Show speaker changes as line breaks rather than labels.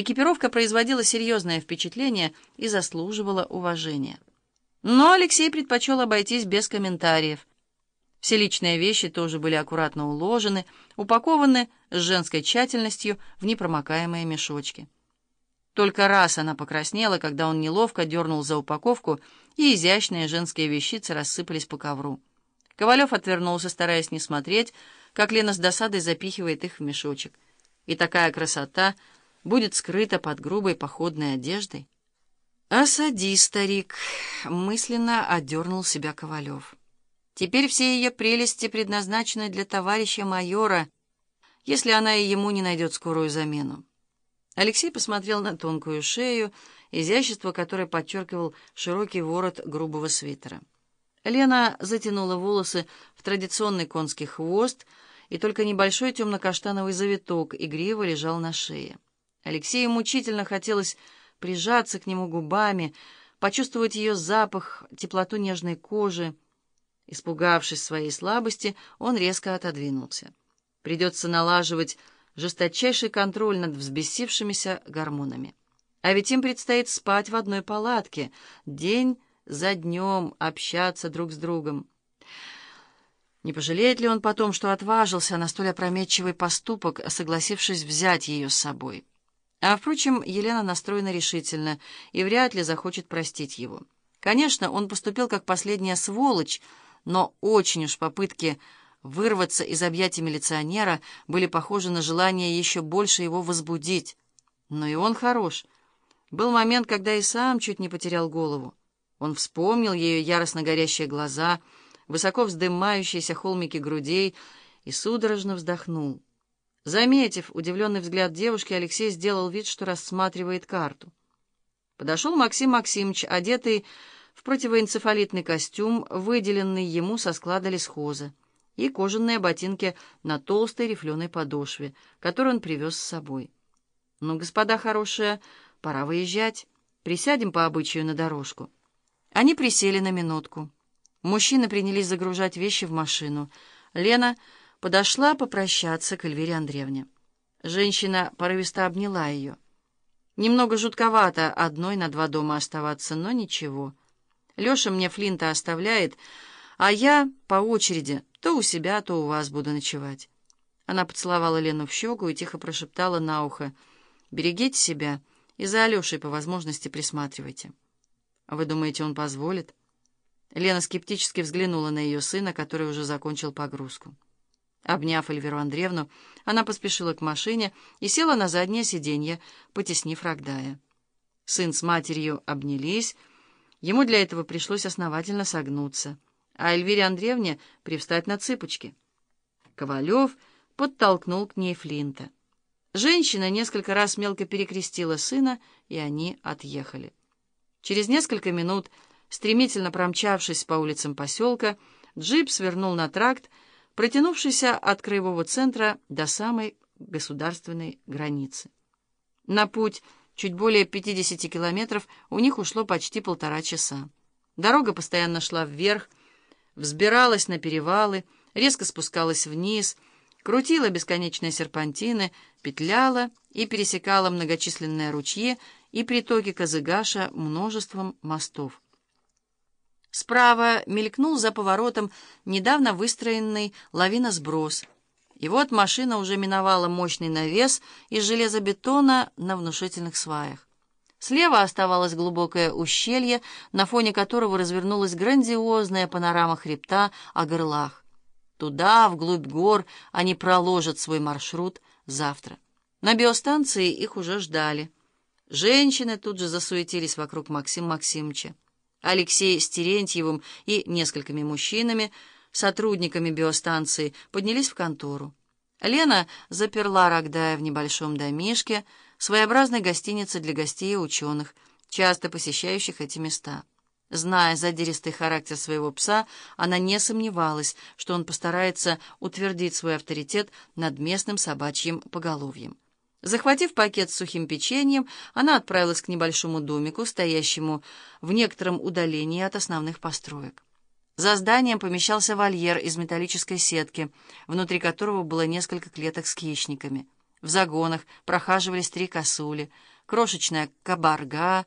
Экипировка производила серьезное впечатление и заслуживала уважения. Но Алексей предпочел обойтись без комментариев. Все личные вещи тоже были аккуратно уложены, упакованы с женской тщательностью в непромокаемые мешочки. Только раз она покраснела, когда он неловко дернул за упаковку, и изящные женские вещицы рассыпались по ковру. Ковалев отвернулся, стараясь не смотреть, как Лена с досадой запихивает их в мешочек. И такая красота будет скрыта под грубой походной одеждой. «Осади, старик!» — мысленно одернул себя Ковалев. «Теперь все ее прелести предназначены для товарища майора, если она и ему не найдет скорую замену». Алексей посмотрел на тонкую шею, изящество которой подчеркивал широкий ворот грубого свитера. Лена затянула волосы в традиционный конский хвост, и только небольшой темно-каштановый завиток игриво лежал на шее. Алексею мучительно хотелось прижаться к нему губами, почувствовать ее запах, теплоту нежной кожи. Испугавшись своей слабости, он резко отодвинулся. Придется налаживать жесточайший контроль над взбесившимися гормонами. А ведь им предстоит спать в одной палатке, день за днем общаться друг с другом. Не пожалеет ли он потом, что отважился на столь опрометчивый поступок, согласившись взять ее с собой? А, впрочем, Елена настроена решительно и вряд ли захочет простить его. Конечно, он поступил как последняя сволочь, но очень уж попытки вырваться из объятий милиционера были похожи на желание еще больше его возбудить. Но и он хорош. Был момент, когда и сам чуть не потерял голову. Он вспомнил ее яростно горящие глаза, высоко вздымающиеся холмики грудей и судорожно вздохнул. Заметив удивленный взгляд девушки, Алексей сделал вид, что рассматривает карту. Подошел Максим Максимович, одетый в противоэнцефалитный костюм, выделенный ему со склада лесхоза, и кожаные ботинки на толстой рифленой подошве, которую он привез с собой. «Ну, господа хорошие, пора выезжать. Присядем по обычаю на дорожку». Они присели на минутку. Мужчины принялись загружать вещи в машину. Лена подошла попрощаться к Эльвире Андреевне. Женщина порывисто обняла ее. Немного жутковато одной на два дома оставаться, но ничего. Леша мне Флинта оставляет, а я по очереди то у себя, то у вас буду ночевать. Она поцеловала Лену в щеку и тихо прошептала на ухо. «Берегите себя и за Алешей по возможности присматривайте». «Вы думаете, он позволит?» Лена скептически взглянула на ее сына, который уже закончил погрузку. Обняв Эльвиру Андреевну, она поспешила к машине и села на заднее сиденье, потеснив Рогдая. Сын с матерью обнялись, ему для этого пришлось основательно согнуться, а Эльвире Андреевне привстать на цыпочки. Ковалев подтолкнул к ней Флинта. Женщина несколько раз мелко перекрестила сына, и они отъехали. Через несколько минут, стремительно промчавшись по улицам поселка, джип свернул на тракт, протянувшийся от краевого центра до самой государственной границы. На путь чуть более 50 километров у них ушло почти полтора часа. Дорога постоянно шла вверх, взбиралась на перевалы, резко спускалась вниз, крутила бесконечные серпантины, петляла и пересекала многочисленные ручьи и притоки Казыгаша множеством мостов. Справа мелькнул за поворотом недавно выстроенный лавиносброс. И вот машина уже миновала мощный навес из железобетона на внушительных сваях. Слева оставалось глубокое ущелье, на фоне которого развернулась грандиозная панорама хребта о горлах. Туда, вглубь гор, они проложат свой маршрут завтра. На биостанции их уже ждали. Женщины тут же засуетились вокруг Максима Максимовича. Алексей с Терентьевым и несколькими мужчинами, сотрудниками биостанции, поднялись в контору. Лена заперла Рогдая в небольшом домишке, своеобразной гостинице для гостей и ученых, часто посещающих эти места. Зная задиристый характер своего пса, она не сомневалась, что он постарается утвердить свой авторитет над местным собачьим поголовьем. Захватив пакет с сухим печеньем, она отправилась к небольшому домику, стоящему в некотором удалении от основных построек. За зданием помещался вольер из металлической сетки, внутри которого было несколько клеток с хищниками. В загонах прохаживались три косули, крошечная кабарга —